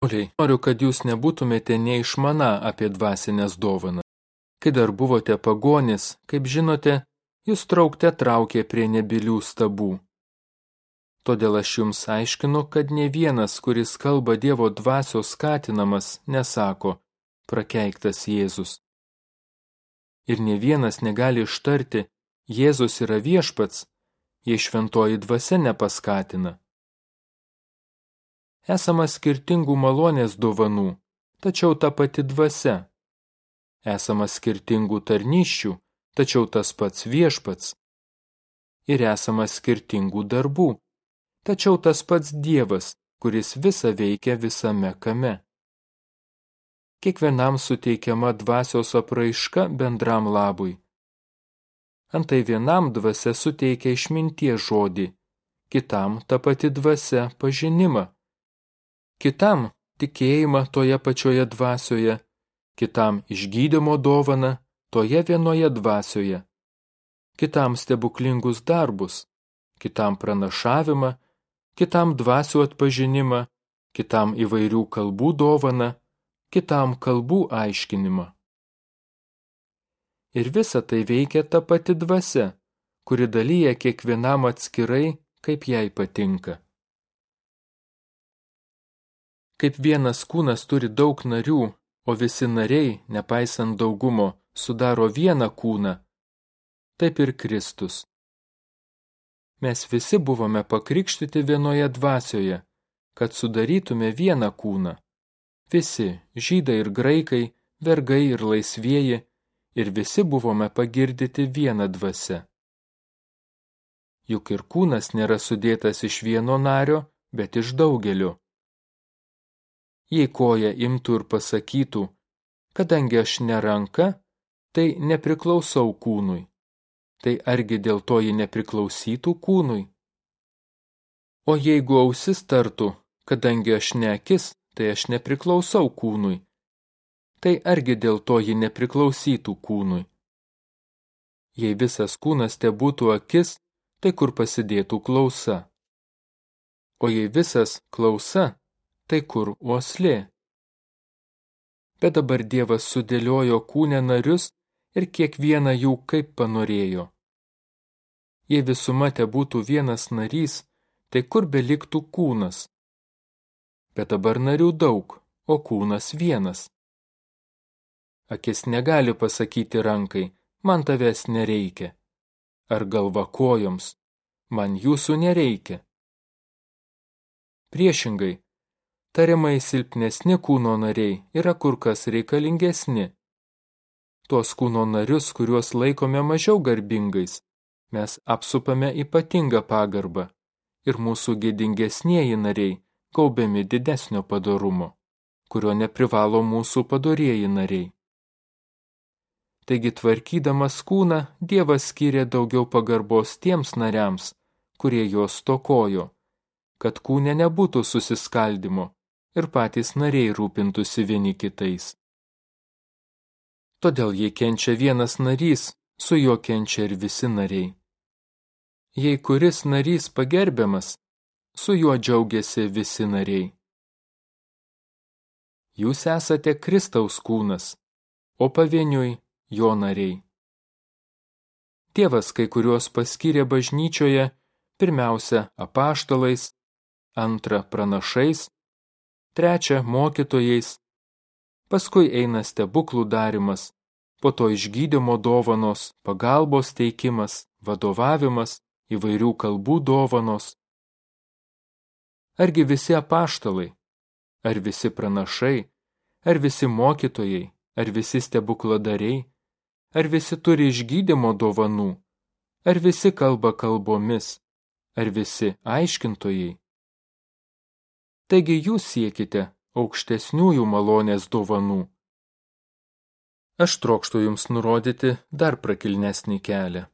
Noriu, kad jūs nebūtumėte neišmana apie dvasinės dovaną. Kai dar buvote pagonis, kaip žinote, jūs traukte traukė prie nebilių stabų. Todėl aš jums aiškinu, kad ne vienas, kuris kalba Dievo dvasios skatinamas, nesako, prakeiktas Jėzus. Ir ne vienas negali ištarti, Jėzus yra viešpats, jei šventoji dvasia nepaskatina. Esama skirtingų malonės dovanų, tačiau ta pati dvasia. Esama skirtingų tarnyščių, tačiau tas pats viešpats. Ir esama skirtingų darbų, tačiau tas pats Dievas, kuris visa veikia visame kame. Kiekvienam suteikiama dvasios apraiška bendram labui. Antai vienam dvasia suteikia išminties žodį, kitam ta pati dvasia pažinimą kitam tikėjimą toje pačioje dvasioje, kitam išgydymo dovana toje vienoje dvasioje, kitam stebuklingus darbus, kitam pranašavimą, kitam dvasių atpažinimą, kitam įvairių kalbų dovana, kitam kalbų aiškinimą. Ir visa tai veikia ta pati dvasia, kuri dalyja kiekvienam atskirai, kaip jai patinka. Kaip vienas kūnas turi daug narių, o visi nariai, nepaisant daugumo, sudaro vieną kūną, taip ir Kristus. Mes visi buvome pakrikštyti vienoje dvasioje, kad sudarytume vieną kūną. Visi, žydai ir graikai, vergai ir laisvieji, ir visi buvome pagirdyti vieną dvasę. Juk ir kūnas nėra sudėtas iš vieno nario, bet iš daugelio jei koja imtų ir pasakytų, kadangi aš neranka, tai nepriklausau kūnui. Tai argi dėl to ji nepriklausytų kūnui? O jeigu ausis tartų, kadangi aš ne akis, tai aš nepriklausau kūnui, tai argi dėl to ji nepriklausytų kūnui? Jei visas kūnas te būtų akis, tai kur pasidėtų klausa? O jei visas klausa, tai kur uoslė. Bet dabar Dievas sudėliojo kūnę narius ir kiekvieną jų kaip panorėjo. Jei visuma te būtų vienas narys, tai kur beliktų kūnas? Bet dabar narių daug, o kūnas vienas. Akis negali pasakyti rankai, man tavęs nereikia. Ar galva kojoms, man jūsų nereikia. Priešingai, tariamai silpnesni kūno nariai yra kur kas reikalingesni. Tuos kūno narius, kuriuos laikome mažiau garbingais, mes apsupame ypatingą pagarbą ir mūsų gėdingesnieji nariai kaubiami didesnio padarumo, kurio neprivalo mūsų padorieji nariai. Taigi tvarkydamas kūną, Dievas skyrė daugiau pagarbos tiems nariams, kurie jos tokojo, kad kūne nebūtų susiskaldimo, ir patys nariai rūpintųsi vieni kitais. Todėl jei kenčia vienas narys, su juo kenčia ir visi nariai. Jei kuris narys pagerbiamas, su juo džiaugiasi visi nariai. Jūs esate Kristaus kūnas, o pavieniui jo nariai. Tėvas kai kuriuos paskyrė bažnyčioje, pirmiausia apaštalais, antra pranašais, trečia mokytojais, paskui eina stebuklų darimas, po to išgydymo dovanos, pagalbos teikimas, vadovavimas, įvairių kalbų dovanos. Argi visi apaštalai, ar visi pranašai, ar visi mokytojai, ar visi stebukladariai, ar visi turi išgydymo dovanų, ar visi kalba kalbomis, ar visi aiškintojai. Taigi jūs siekite aukštesniųjų malonės dovanų. Aš trokštų jums nurodyti dar prakilnesnį kelią.